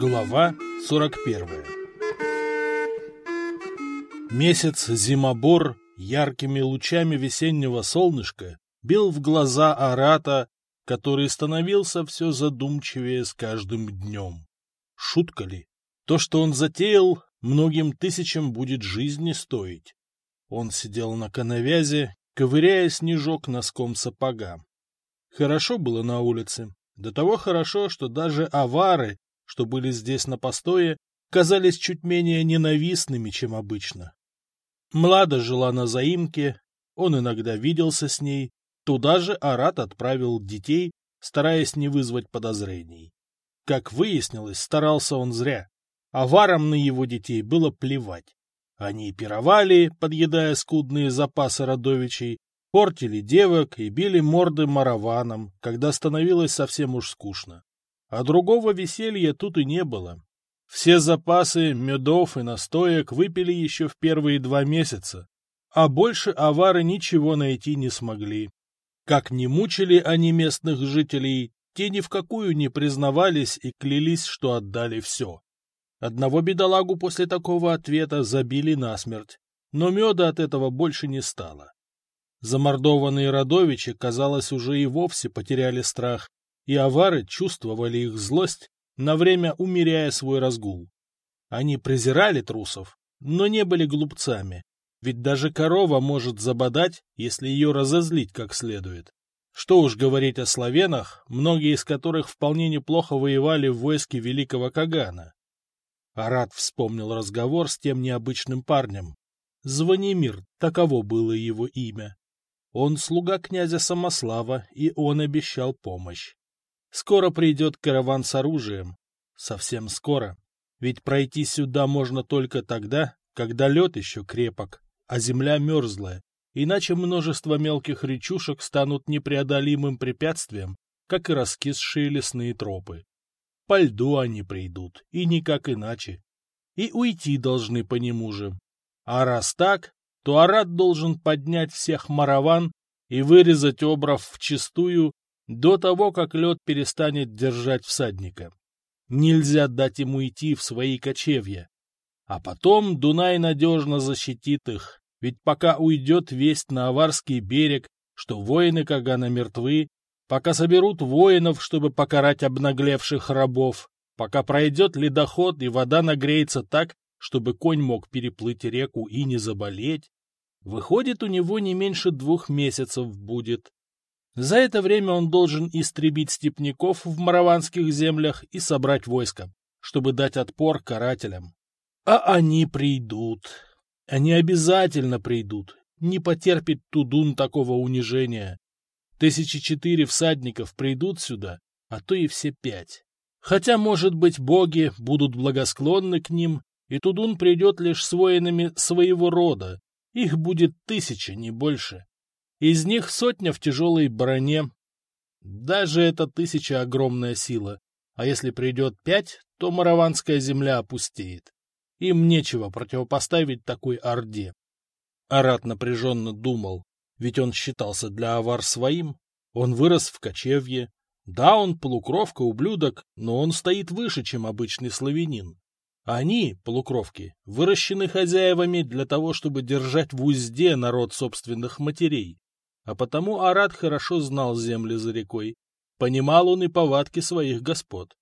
Глава 41 Месяц зимобор яркими лучами весеннего солнышка бил в глаза Арата, который становился все задумчивее с каждым днем. Шутка ли? То, что он затеял, многим тысячам будет жизни стоить. Он сидел на коновязе, ковыряя снежок носком сапога. Хорошо было на улице. До того хорошо, что даже авары, что были здесь на постое, казались чуть менее ненавистными, чем обычно. Млада жила на заимке, он иногда виделся с ней, туда же Арат отправил детей, стараясь не вызвать подозрений. Как выяснилось, старался он зря. Аварам на его детей было плевать. Они пировали, подъедая скудные запасы родовичей, портили девок и били морды мараванам, когда становилось совсем уж скучно. А другого веселья тут и не было. Все запасы медов и настоек выпили еще в первые два месяца, а больше авары ничего найти не смогли. Как не мучили они местных жителей, те ни в какую не признавались и клялись, что отдали все. Одного бедолагу после такого ответа забили насмерть, но меда от этого больше не стало. Замордованные родовичи, казалось, уже и вовсе потеряли страх, и авары чувствовали их злость, на время умеряя свой разгул. Они презирали трусов, но не были глупцами, ведь даже корова может забодать, если ее разозлить как следует. Что уж говорить о славянах, многие из которых вполне неплохо воевали в войске великого Кагана. Арат вспомнил разговор с тем необычным парнем. Звонимир, таково было его имя. Он слуга князя Самослава, и он обещал помощь. Скоро придет караван с оружием. Совсем скоро. Ведь пройти сюда можно только тогда, когда лед еще крепок, а земля мерзлая, иначе множество мелких речушек станут непреодолимым препятствием, как и раскисшие лесные тропы. По льду они придут, и никак иначе. И уйти должны по нему же. А раз так, то Арат должен поднять всех мараван и вырезать обров вчистую до того, как лед перестанет держать всадника. Нельзя дать ему идти в свои кочевья. А потом Дунай надежно защитит их, ведь пока уйдет весть на Аварский берег, что воины Кагана мертвы, пока соберут воинов, чтобы покарать обнаглевших рабов, пока пройдет ледоход и вода нагреется так, чтобы конь мог переплыть реку и не заболеть, выходит, у него не меньше двух месяцев будет. За это время он должен истребить степняков в мараванских землях и собрать войско, чтобы дать отпор карателям. А они придут. Они обязательно придут. Не потерпит Тудун такого унижения. Тысячи четыре всадников придут сюда, а то и все пять. Хотя, может быть, боги будут благосклонны к ним, и Тудун придет лишь с воинами своего рода. Их будет тысяча, не больше. Из них сотня в тяжелой броне. Даже эта тысяча — огромная сила. А если придет пять, то мараванская земля опустеет. Им нечего противопоставить такой орде. Арат напряженно думал, ведь он считался для авар своим. Он вырос в кочевье. Да, он полукровка, ублюдок, но он стоит выше, чем обычный славянин. Они, полукровки, выращены хозяевами для того, чтобы держать в узде народ собственных матерей. А потому Арат хорошо знал земли за рекой. Понимал он и повадки своих господ.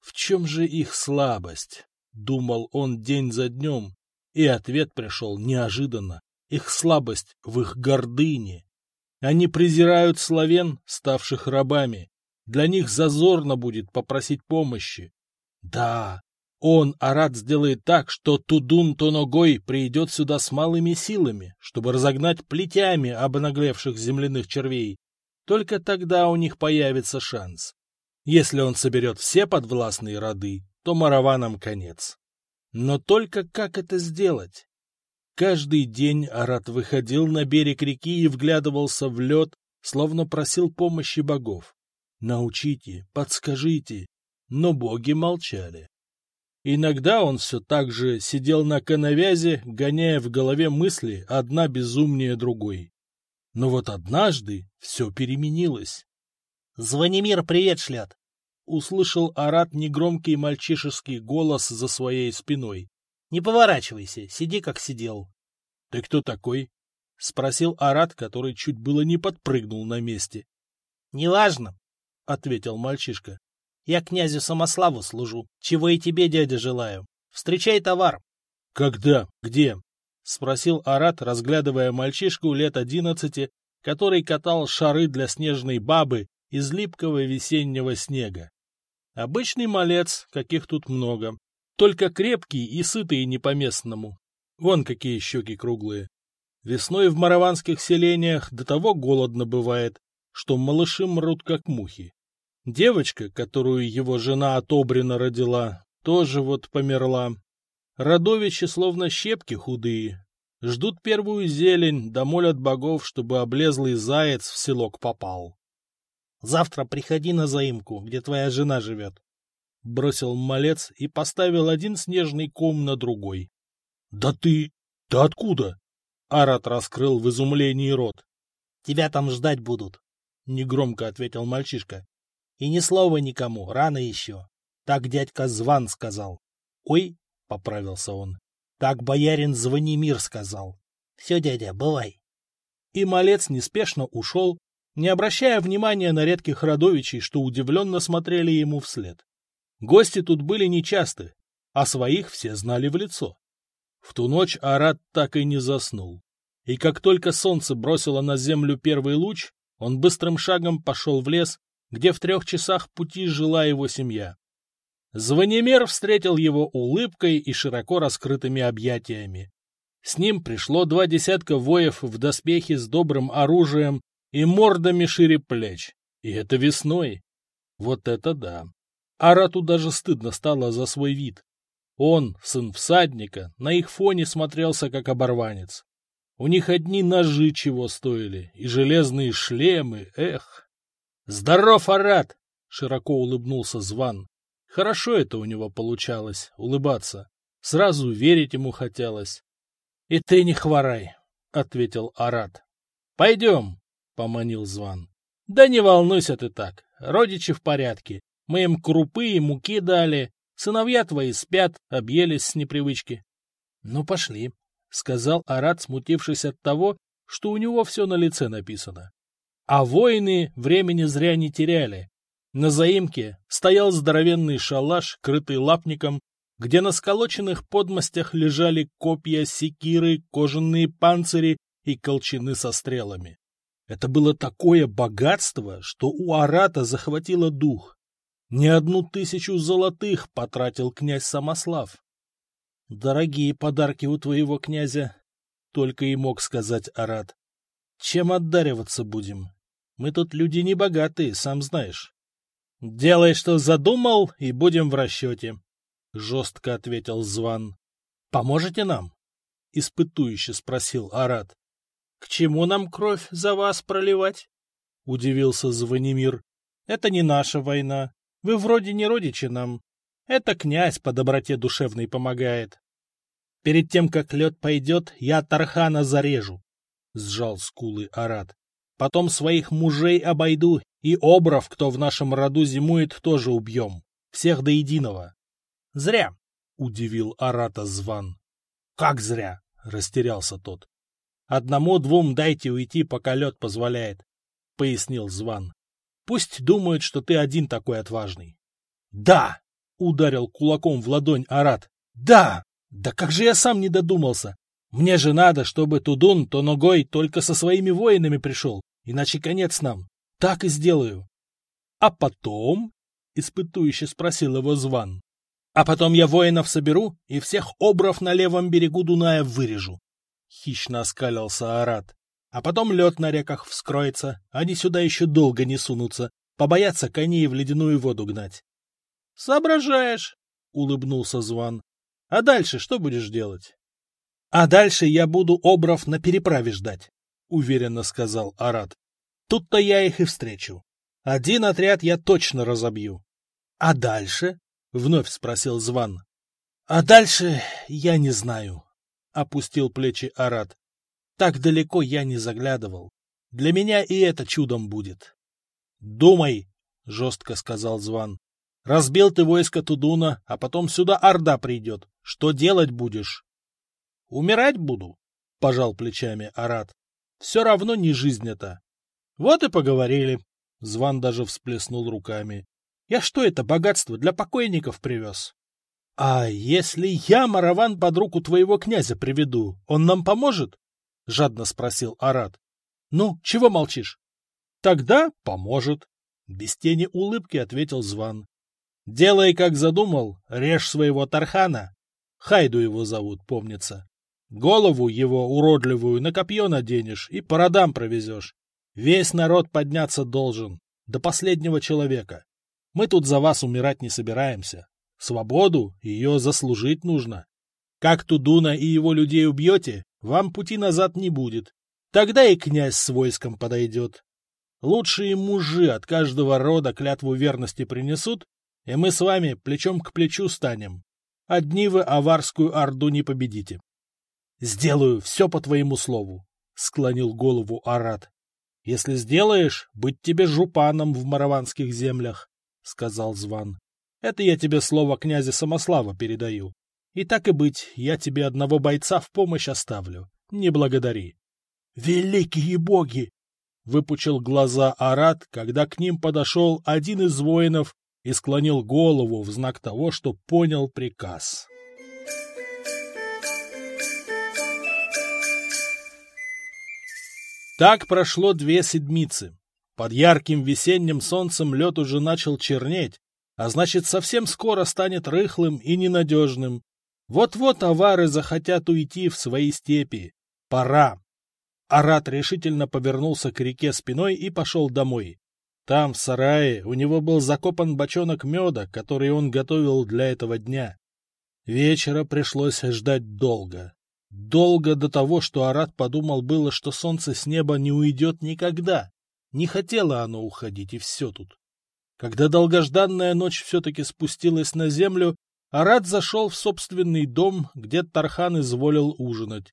В чем же их слабость? Думал он день за днем, и ответ пришел неожиданно их слабость в их гордыне. Они презирают славян, ставших рабами. Для них зазорно будет попросить помощи. Да, он, Арат, сделает так, что Тудун Тоногой придет сюда с малыми силами, чтобы разогнать плетями обнаглевших земляных червей. Только тогда у них появится шанс. Если он соберет все подвластные роды, то мараванам конец. Но только как это сделать? Каждый день Арат выходил на берег реки и вглядывался в лед, словно просил помощи богов. «Научите, подскажите». Но боги молчали. Иногда он все так же сидел на коновязи, гоняя в голове мысли, одна безумнее другой. Но вот однажды все переменилось. — Звонимир привет шлет. услышал Арат негромкий мальчишеский голос за своей спиной. — Не поворачивайся, сиди как сидел. — Ты кто такой? — спросил Арат, который чуть было не подпрыгнул на месте. — Неважно, — ответил мальчишка. — Я князю Самославу служу, чего и тебе, дядя, желаю. Встречай товар. — Когда? Где? — спросил Арат, разглядывая мальчишку лет одиннадцати, который катал шары для снежной бабы из липкого весеннего снега. Обычный малец, каких тут много, только крепкий и сытый не по-местному. Вон какие щеки круглые. Весной в мараванских селениях до того голодно бывает, что малыши мрут как мухи. Девочка, которую его жена от Обрина родила, тоже вот померла. Родовичи словно щепки худые. Ждут первую зелень, да молят богов, чтобы облезлый заяц в селок попал. Завтра приходи на заимку, где твоя жена живет. Бросил малец и поставил один снежный ком на другой. — Да ты... Ты откуда? Арат раскрыл в изумлении рот. — Тебя там ждать будут, — негромко ответил мальчишка. — И ни слова никому, рано еще. Так дядька Зван сказал. — Ой, — поправился он, — так боярин Звонимир сказал. — Все, дядя, бывай. И малец неспешно ушел, не обращая внимания на редких родовичей, что удивленно смотрели ему вслед. Гости тут были нечасты, а своих все знали в лицо. В ту ночь Арат так и не заснул. И как только солнце бросило на землю первый луч, он быстрым шагом пошел в лес, где в трех часах пути жила его семья. Звонимер встретил его улыбкой и широко раскрытыми объятиями. С ним пришло два десятка воев в доспехе с добрым оружием и мордами шире плеч. И это весной. Вот это да. Арату даже стыдно стало за свой вид. Он, сын всадника, на их фоне смотрелся как оборванец. У них одни ножи чего стоили, и железные шлемы, эх. «Здоров, Арат!» — широко улыбнулся Зван. Хорошо это у него получалось, улыбаться. Сразу верить ему хотелось. — И ты не хворай, — ответил Арат. — Пойдем, — поманил Зван. — Да не волнуйся ты так, родичи в порядке. Мы им крупы и муки дали, сыновья твои спят, объелись с непривычки. — Ну, пошли, — сказал Арат, смутившись от того, что у него все на лице написано. А воины времени зря не теряли. На заимке стоял здоровенный шалаш, крытый лапником, где на сколоченных подмостях лежали копья, секиры, кожаные панцири и колчаны со стрелами. Это было такое богатство, что у Арата захватило дух. Не одну тысячу золотых потратил князь Самослав. — Дорогие подарки у твоего князя, — только и мог сказать Арат. — Чем отдариваться будем? Мы тут люди небогатые, сам знаешь. — Делай, что задумал, и будем в расчете, — жестко ответил Зван. — Поможете нам? — испытующе спросил Арат. — К чему нам кровь за вас проливать? — удивился Звонимир. — Это не наша война. Вы вроде не родичи нам. Это князь по доброте душевной помогает. Перед тем, как лед пойдет, я Тархана зарежу, — сжал скулы Арат. Потом своих мужей обойду, и обров, кто в нашем роду зимует, тоже убьем. Всех до единого. — Зря, — удивил Арата Зван. — Как зря? — растерялся тот. Одному-двум дайте уйти, пока лед позволяет, — пояснил Зван. — Пусть думают, что ты один такой отважный. — Да! — ударил кулаком в ладонь Арат. — Да! Да как же я сам не додумался! Мне же надо, чтобы Тудун то ногой только со своими воинами пришел, иначе конец нам. Так и сделаю. — А потом? — испытующе спросил его Зван. — А потом я воинов соберу и всех обров на левом берегу Дуная вырежу. — хищно оскалился Арат. А потом лед на реках вскроется, они сюда еще долго не сунутся, побоятся коней в ледяную воду гнать. — Соображаешь, — улыбнулся Зван. — А дальше что будешь делать? — А дальше я буду обров на переправе ждать, — уверенно сказал Арат. — Тут-то я их и встречу. Один отряд я точно разобью. — А дальше? — вновь спросил Зван. — А дальше я не знаю, опустил плечи Арат. Так далеко я не заглядывал. Для меня и это чудом будет. — Думай, — жестко сказал Зван. Разбил ты войско Тудуна, а потом сюда Орда придет. Что делать будешь? — Умирать буду, — пожал плечами Арат. — Все равно не жизнь это. — Вот и поговорили. Зван даже всплеснул руками. — Я что это богатство для покойников привез? — А если я мараван под руку твоего князя приведу, он нам поможет? — жадно спросил Арат. — Ну, чего молчишь? — Тогда поможет. Без тени улыбки ответил Зван. — Делай, как задумал, режь своего Тархана. Хайду его зовут, помнится. Голову его уродливую на копье наденешь и по родам провезешь. Весь народ подняться должен, до последнего человека. Мы тут за вас умирать не собираемся. Свободу ее заслужить нужно. Как Тудуна и его людей убьете, вам пути назад не будет. Тогда и князь с войском подойдет. Лучшие мужи от каждого рода клятву верности принесут, и мы с вами плечом к плечу станем. Одни вы аварскую орду не победите. — Сделаю все по твоему слову, — склонил голову Арат. — Если сделаешь, быть тебе жупаном в мараванских землях, — сказал Зван. — Это я тебе слово князя Самослава передаю. И так и быть, я тебе одного бойца в помощь оставлю. Не благодари. — Великие боги! — выпучил глаза Арат, когда к ним подошел один из воинов и склонил голову в знак того, что понял приказ. Так прошло две седмицы. Под ярким весенним солнцем лед уже начал чернеть, а значит, совсем скоро станет рыхлым и ненадежным. Вот-вот авары захотят уйти в свои степи. Пора. Арат решительно повернулся к реке спиной и пошел домой. Там, в сарае, у него был закопан бочонок меда, который он готовил для этого дня. Вечера пришлось ждать долго. Долго до того, что Арат подумал было, что солнце с неба не уйдет никогда. Не хотело оно уходить, и все тут. Когда долгожданная ночь все-таки спустилась на землю, Арат зашел в собственный дом, где Тархан изволил ужинать.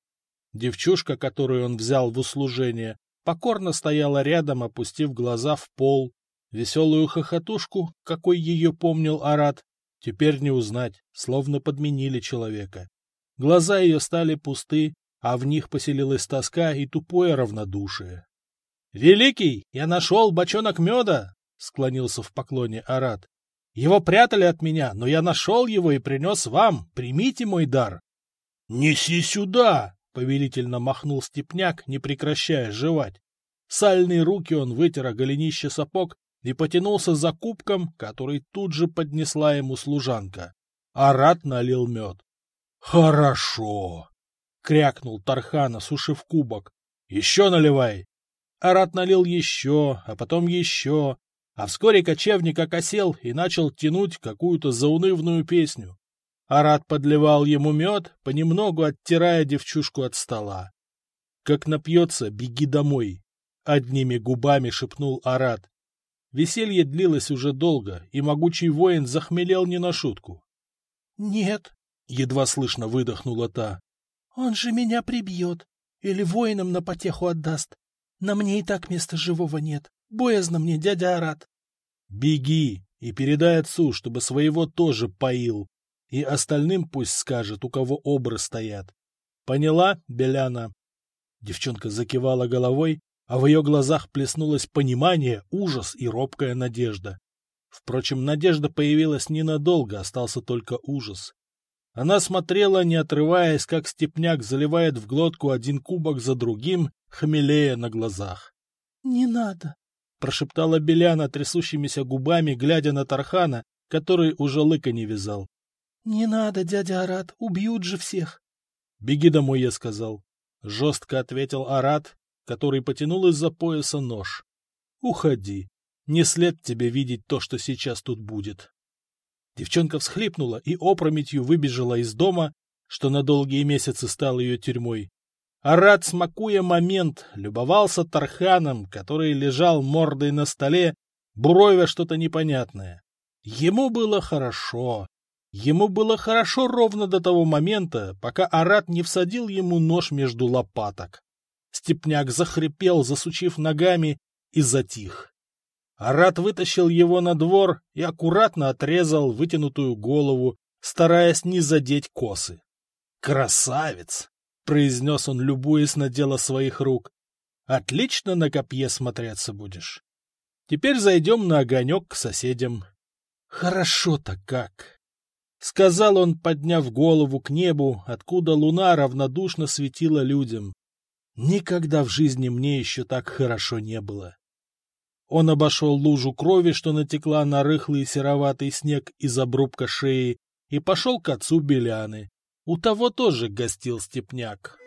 Девчушка, которую он взял в услужение, покорно стояла рядом, опустив глаза в пол. Веселую хохотушку, какой ее помнил Арат, теперь не узнать, словно подменили человека. Глаза ее стали пусты, а в них поселилась тоска и тупое равнодушие. — Великий, я нашел бочонок меда! — склонился в поклоне Арат. — Его прятали от меня, но я нашел его и принес вам. Примите мой дар. — Неси сюда! — повелительно махнул степняк, не прекращая жевать. Сальные руки он вытер о голенище сапог и потянулся за кубком, который тут же поднесла ему служанка. Арат налил мед. — Хорошо! — крякнул Тархан, осушив кубок. — Еще наливай! Арат налил еще, а потом еще, а вскоре кочевник окосел и начал тянуть какую-то заунывную песню. Арат подливал ему мед, понемногу оттирая девчушку от стола. «Как напьется, беги домой», — одними губами шепнул Арат. Веселье длилось уже долго, и могучий воин захмелел не на шутку. «Нет», — едва слышно выдохнула та, — «он же меня прибьет или воинам на потеху отдаст. На мне и так места живого нет. Боязно мне, дядя Арат». «Беги и передай отцу, чтобы своего тоже поил», и остальным пусть скажет, у кого обры стоят. Поняла, Беляна? Девчонка закивала головой, а в ее глазах плеснулось понимание, ужас и робкая надежда. Впрочем, надежда появилась ненадолго, остался только ужас. Она смотрела, не отрываясь, как степняк заливает в глотку один кубок за другим, хмелея на глазах. — Не надо, — прошептала Беляна трясущимися губами, глядя на Тархана, который уже лыка не вязал. — Не надо, дядя Арат, убьют же всех. — Беги домой, я сказал. Жестко ответил Арат, который потянул из-за пояса нож. — Уходи. Не след тебе видеть то, что сейчас тут будет. Девчонка всхлипнула и опрометью выбежала из дома, что на долгие месяцы стал ее тюрьмой. Арат, смакуя момент, любовался Тарханом, который лежал мордой на столе, буровя что-то непонятное. Ему было хорошо. Ему было хорошо ровно до того момента, пока Арат не всадил ему нож между лопаток. Степняк захрипел, засучив ногами, и затих. Арат вытащил его на двор и аккуратно отрезал вытянутую голову, стараясь не задеть косы. «Красавец!» — произнес он, любуясь на дело своих рук. «Отлично на копье смотреться будешь. Теперь зайдем на огонек к соседям». «Хорошо-то как!» — сказал он, подняв голову к небу, откуда луна равнодушно светила людям. «Никогда в жизни мне еще так хорошо не было». Он обошел лужу крови, что натекла на рыхлый сероватый снег из обрубка шеи, и пошел к отцу Беляны. У того тоже гостил степняк.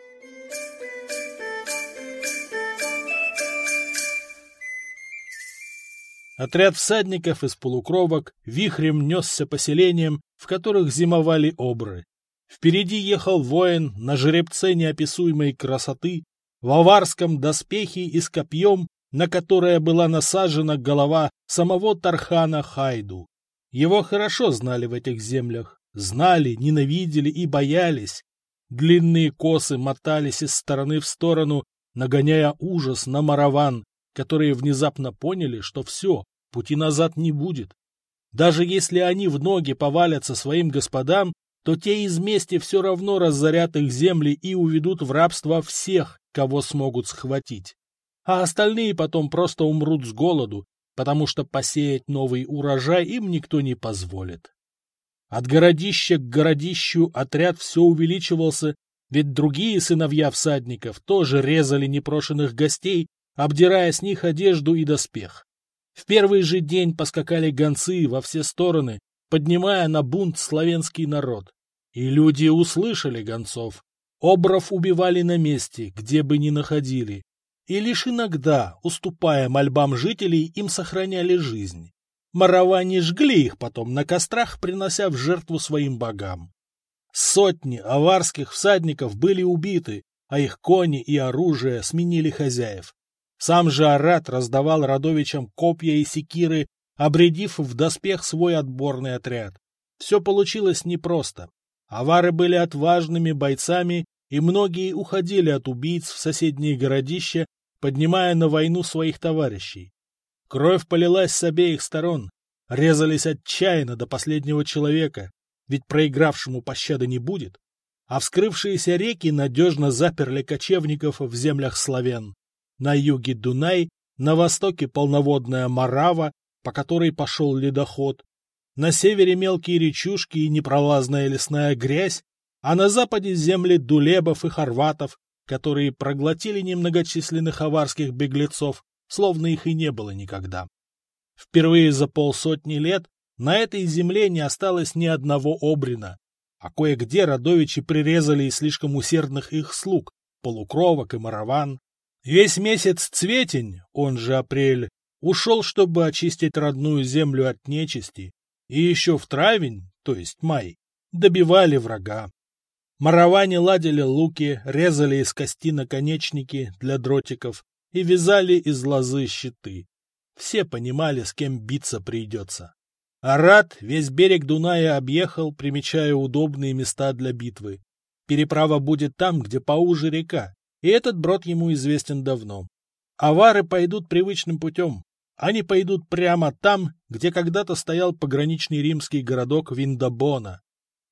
Отряд всадников из полукровок вихрем несся поселением, в которых зимовали обры. Впереди ехал воин на жеребце неописуемой красоты, в аварском доспехе и с копьем, на которое была насажена голова самого Тархана Хайду. Его хорошо знали в этих землях, знали, ненавидели и боялись. Длинные косы мотались из стороны в сторону, нагоняя ужас на мараван, которые внезапно поняли, что все, пути назад не будет. Даже если они в ноги повалятся своим господам, то те из мести все равно разорят их земли и уведут в рабство всех, кого смогут схватить. А остальные потом просто умрут с голоду, потому что посеять новый урожай им никто не позволит. От городища к городищу отряд все увеличивался, ведь другие сыновья всадников тоже резали непрошенных гостей обдирая с них одежду и доспех. В первый же день поскакали гонцы во все стороны, поднимая на бунт славянский народ. И люди услышали гонцов. Обров убивали на месте, где бы ни находили. И лишь иногда, уступая мольбам жителей, им сохраняли жизнь. Мараване жгли их потом на кострах, принося в жертву своим богам. Сотни аварских всадников были убиты, а их кони и оружие сменили хозяев. Сам же Арат раздавал родовичам копья и секиры, обредив в доспех свой отборный отряд. Все получилось непросто. Авары были отважными бойцами, и многие уходили от убийц в соседние городища, поднимая на войну своих товарищей. Кровь полилась с обеих сторон, резались отчаянно до последнего человека, ведь проигравшему пощады не будет, а вскрывшиеся реки надежно заперли кочевников в землях славян. На юге Дунай, на востоке полноводная Марава, по которой пошел ледоход, на севере мелкие речушки и непролазная лесная грязь, а на западе земли дулебов и хорватов, которые проглотили немногочисленных аварских беглецов, словно их и не было никогда. Впервые за полсотни лет на этой земле не осталось ни одного обрина, а кое-где родовичи прирезали слишком усердных их слуг, полукровок и мараван. Весь месяц Цветень, он же апрель, ушел, чтобы очистить родную землю от нечисти, и еще в травень, то есть май, добивали врага. Мараване ладили луки, резали из кости наконечники для дротиков и вязали из лозы щиты. Все понимали, с кем биться придется. Арат весь берег Дуная объехал, примечая удобные места для битвы. Переправа будет там, где поуже река, и этот брод ему известен давно. Авары пойдут привычным путем. Они пойдут прямо там, где когда-то стоял пограничный римский городок Виндабона.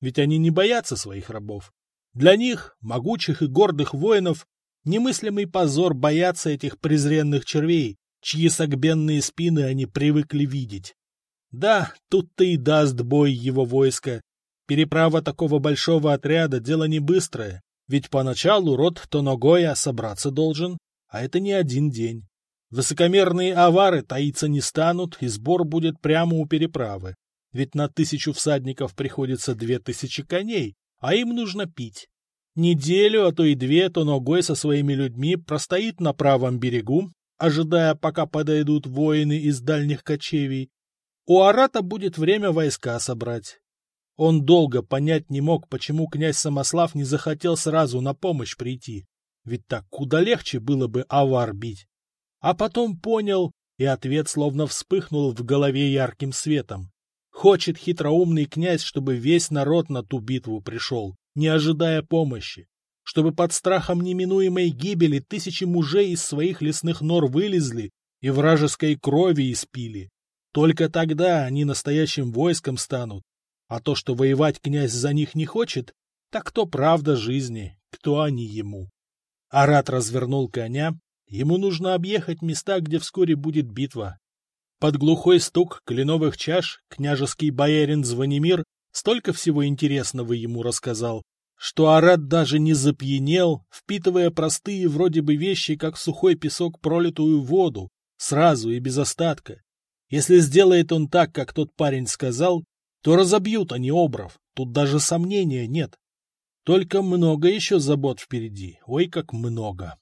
Ведь они не боятся своих рабов. Для них, могучих и гордых воинов, немыслимый позор бояться этих презренных червей, чьи согбенные спины они привыкли видеть. Да, тут-то и даст бой его войско. Переправа такого большого отряда — дело не быстрое, ведь поначалу род Тоногоя собраться должен, а это не один день. Высокомерные авары таиться не станут, и сбор будет прямо у переправы. Ведь на тысячу всадников приходится две тысячи коней, а им нужно пить. Неделю, а то и две Тоногой со своими людьми простоит на правом берегу, ожидая, пока подойдут воины из дальних кочевий. У Арата будет время войска собрать. Он долго понять не мог, почему князь Самослав не захотел сразу на помощь прийти, ведь так куда легче было бы авар бить. А потом понял, и ответ словно вспыхнул в голове ярким светом. Хочет хитроумный князь, чтобы весь народ на ту битву пришел, не ожидая помощи, чтобы под страхом неминуемой гибели тысячи мужей из своих лесных нор вылезли и вражеской крови испили. Только тогда они настоящим войском станут. А то, что воевать князь за них не хочет, так то правда жизни, кто они ему. Арат развернул коня, ему нужно объехать места, где вскоре будет битва. Под глухой стук кленовых чаш княжеский боярин Звонимир столько всего интересного ему рассказал, что Арат даже не запьянел, впитывая простые вроде бы вещи, как сухой песок пролитую воду, сразу и без остатка. Если сделает он так, как тот парень сказал, то разобьют они обров, тут даже сомнения нет. Только много еще забот впереди, ой, как много.